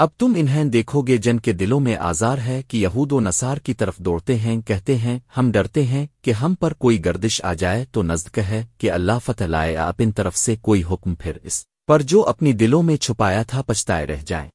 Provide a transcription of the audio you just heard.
اب تم انہیں دیکھو گے جن کے دلوں میں آزار ہے کہ یہود و نصار کی طرف دوڑتے ہیں، کہتے ہیں، ہم ڈرتے ہیں کہ ہم پر کوئی گردش آ جائے تو نزد ہے کہ اللہ فتح لائے اپن طرف سے کوئی حکم پھر اس۔ پر جو اپنی دلوں میں چھپایا تھا پچھتائے رہ جائیں۔